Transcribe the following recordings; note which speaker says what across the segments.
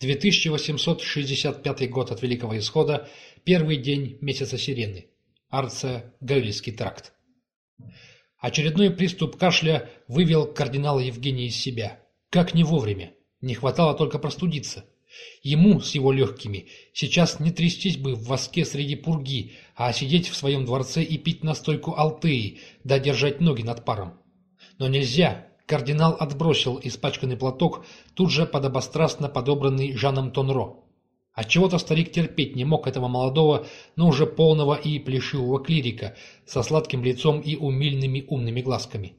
Speaker 1: 2865 год от Великого Исхода, первый день месяца Сирены. Арция, Гаэльский тракт. Очередной приступ кашля вывел кардинала Евгения из себя. Как не вовремя. Не хватало только простудиться. Ему с его легкими сейчас не трястись бы в воске среди пурги, а сидеть в своем дворце и пить настойку алтеи, да держать ноги над паром. Но нельзя, Кардинал отбросил испачканный платок, тут же подобострастно подобранный Жаном Тонро. Отчего-то старик терпеть не мог этого молодого, но уже полного и плешивого клирика, со сладким лицом и умильными умными глазками.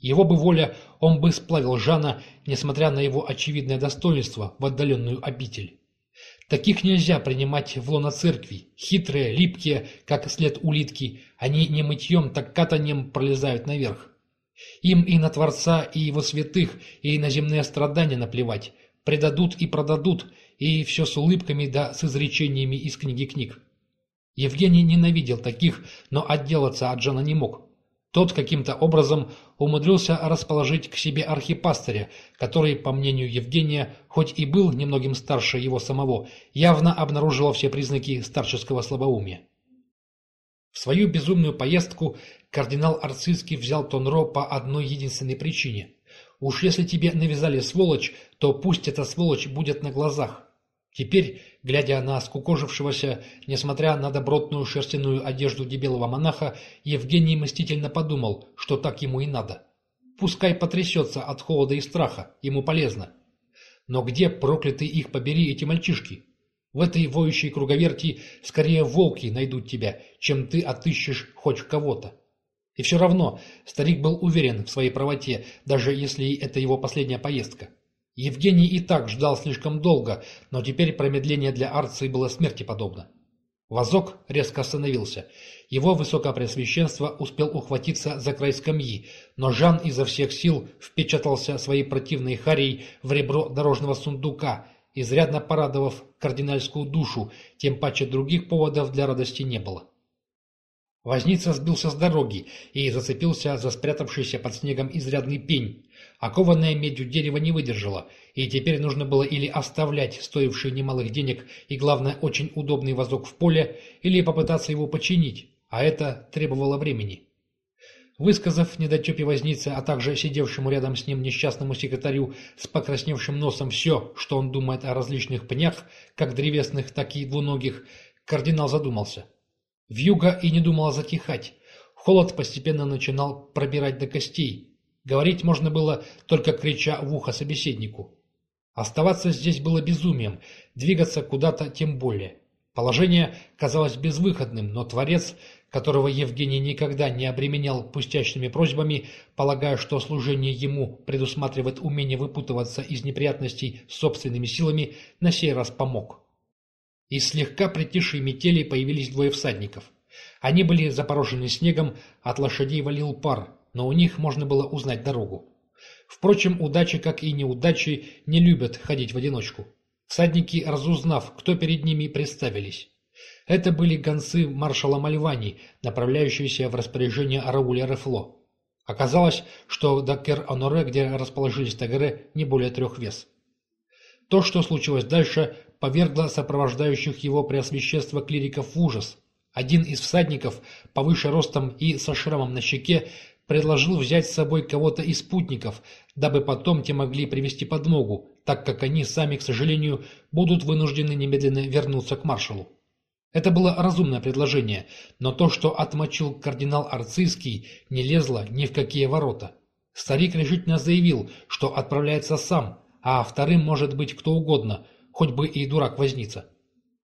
Speaker 1: Его бы воля, он бы сплавил Жана, несмотря на его очевидное достоинство, в отдаленную обитель. Таких нельзя принимать в лоно церкви. Хитрые, липкие, как след улитки, они не мытьем, так катанием пролезают наверх. Им и на Творца, и его святых, и на земные страдания наплевать. Предадут и продадут, и все с улыбками да с изречениями из книги книг. Евгений ненавидел таких, но отделаться от Жана не мог. Тот каким-то образом умудрился расположить к себе архипастыря, который, по мнению Евгения, хоть и был немногим старше его самого, явно обнаруживал все признаки старческого слабоумия. В свою безумную поездку кардинал Арцизский взял Тонро по одной единственной причине. Уж если тебе навязали сволочь, то пусть эта сволочь будет на глазах. Теперь, глядя на скукожившегося, несмотря на добротную шерстяную одежду дебелого монаха, Евгений мстительно подумал, что так ему и надо. Пускай потрясется от холода и страха, ему полезно. Но где, проклятый их побери, эти мальчишки? В этой воющей круговерти скорее волки найдут тебя, чем ты отыщешь хоть кого-то. И все равно старик был уверен в своей правоте, даже если это его последняя поездка. Евгений и так ждал слишком долго, но теперь промедление для Арции было смерти подобно. Вазок резко остановился. Его высокопреосвященство успел ухватиться за край скамьи, но Жан изо всех сил впечатался своей противной харией в ребро дорожного сундука, изрядно порадовав кардинальскую душу, тем паче других поводов для радости не было. Возница сбился с дороги и зацепился за спрятавшийся под снегом изрядный пень. Окованное медью дерево не выдержало, и теперь нужно было или оставлять стоивший немалых денег и, главное, очень удобный вазок в поле, или попытаться его починить, а это требовало времени. Высказав недотепе вознице, а также сидевшему рядом с ним несчастному секретарю с покрасневшим носом все, что он думает о различных пнях, как древесных, так и двуногих, кардинал задумался. Вьюга и не думала затихать. Холод постепенно начинал пробирать до костей. Говорить можно было, только крича в ухо собеседнику. Оставаться здесь было безумием, двигаться куда-то тем более. Положение казалось безвыходным, но Творец которого Евгений никогда не обременял пустячными просьбами, полагая, что служение ему предусматривает умение выпутываться из неприятностей собственными силами, на сей раз помог. Из слегка притихшей метели появились двое всадников. Они были запорожены снегом, от лошадей валил пар, но у них можно было узнать дорогу. Впрочем, удачи, как и неудачи, не любят ходить в одиночку. Всадники, разузнав, кто перед ними, представились. Это были гонцы маршала Мальвани, направляющиеся в распоряжение Рауля Рефло. Оказалось, что до Кер-Аноре, где расположились Тагере, не более трех вес. То, что случилось дальше, повергло сопровождающих его преосвященство клириков в ужас. Один из всадников, повыше ростом и со шрамом на щеке, предложил взять с собой кого-то из спутников, дабы потом те могли привести подмогу, так как они сами, к сожалению, будут вынуждены немедленно вернуться к маршалу. Это было разумное предложение, но то, что отмочил кардинал Арцийский, не лезло ни в какие ворота. Старик решительно заявил, что отправляется сам, а вторым может быть кто угодно, хоть бы и дурак возница.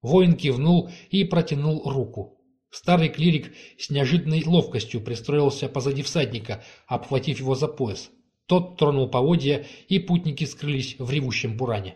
Speaker 1: Воин кивнул и протянул руку. Старый клирик с неожиданной ловкостью пристроился позади всадника, обхватив его за пояс. Тот тронул поводья, и путники скрылись в ревущем буране.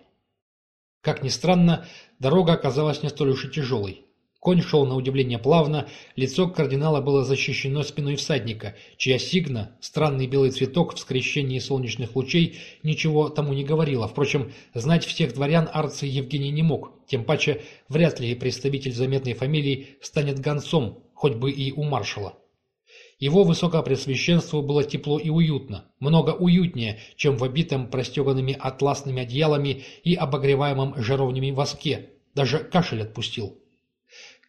Speaker 1: Как ни странно, дорога оказалась не столь уж и тяжелой. Конь шел на удивление плавно, лицо кардинала было защищено спиной всадника, чья сигна, странный белый цветок в скрещении солнечных лучей, ничего тому не говорило. Впрочем, знать всех дворян Арций Евгений не мог, тем паче вряд ли представитель заметной фамилии станет гонцом, хоть бы и у маршала. Его высокопресвященству было тепло и уютно, много уютнее, чем в обитом простеганными атласными одеялами и обогреваемом жаровнями воске, даже кашель отпустил.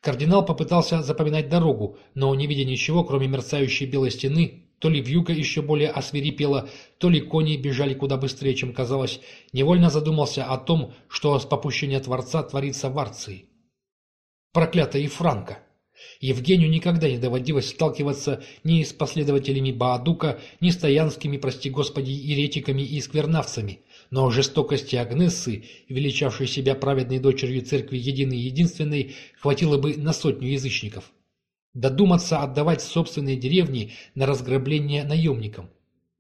Speaker 1: Кардинал попытался запоминать дорогу, но, не видя ничего, кроме мерцающей белой стены, то ли вьюга еще более освирепела, то ли кони бежали куда быстрее, чем казалось, невольно задумался о том, что с попущения Творца творится в Арции. Проклятая Франко! Евгению никогда не доводилось сталкиваться ни с последователями Баадука, ни с таянскими, прости господи, еретиками и сквернавцами, но жестокости Агнессы, величавшей себя праведной дочерью церкви единой и единственной, хватило бы на сотню язычников. Додуматься отдавать собственные деревни на разграбление наемникам.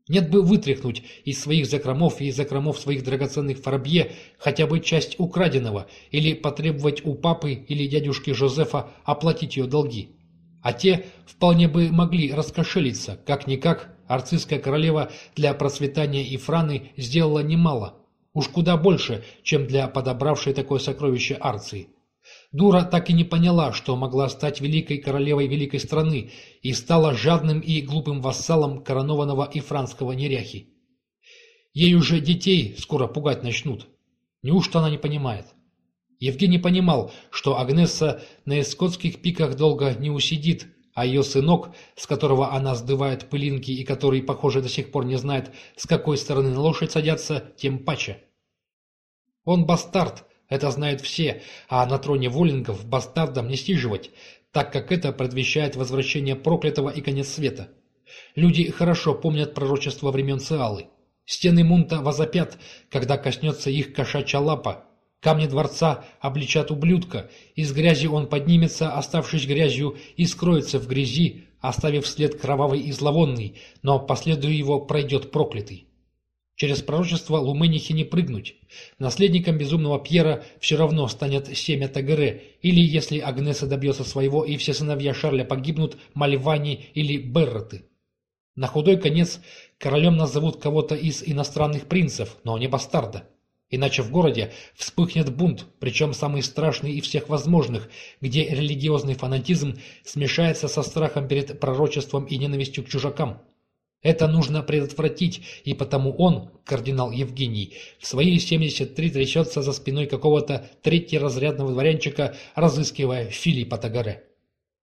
Speaker 1: Нет бы вытряхнуть из своих закромов и из закромов своих драгоценных фарбье хотя бы часть украденного или потребовать у папы или дядюшки Жозефа оплатить ее долги. А те вполне бы могли раскошелиться, как-никак арцистская королева для процветания Ифраны сделала немало, уж куда больше, чем для подобравшей такое сокровище Арции. Дура так и не поняла, что могла стать великой королевой великой страны, и стала жадным и глупым вассалом коронованного ифранского неряхи. Ей уже детей скоро пугать начнут. Неужто она не понимает? Евгений понимал, что Агнесса на эскотских пиках долго не усидит, а ее сынок, с которого она сдувает пылинки и который, похоже, до сих пор не знает, с какой стороны на лошадь садятся, тем паче. Он бастард, это знают все, а на троне Воллингов бастардам не стиживать, так как это предвещает возвращение проклятого и конец света. Люди хорошо помнят пророчество времен Циалы. Стены Мунта возопят, когда коснется их кошачья лапа. Камни дворца обличат ублюдка, из грязи он поднимется, оставшись грязью, и скроется в грязи, оставив след кровавый и зловонный, но последуя его пройдет проклятый. Через пророчество Луменихи не прыгнуть. Наследником безумного Пьера все равно станет семя Тагере, или, если Агнеса добьется своего и все сыновья Шарля погибнут, Мальвани или Берроты. На худой конец королем назовут кого-то из иностранных принцев, но не бастарда. Иначе в городе вспыхнет бунт, причем самый страшный из всех возможных, где религиозный фанатизм смешается со страхом перед пророчеством и ненавистью к чужакам. Это нужно предотвратить, и потому он, кардинал Евгений, в свои 73 трясется за спиной какого-то третьеразрядного дворянчика, разыскивая Филиппа Тагаре.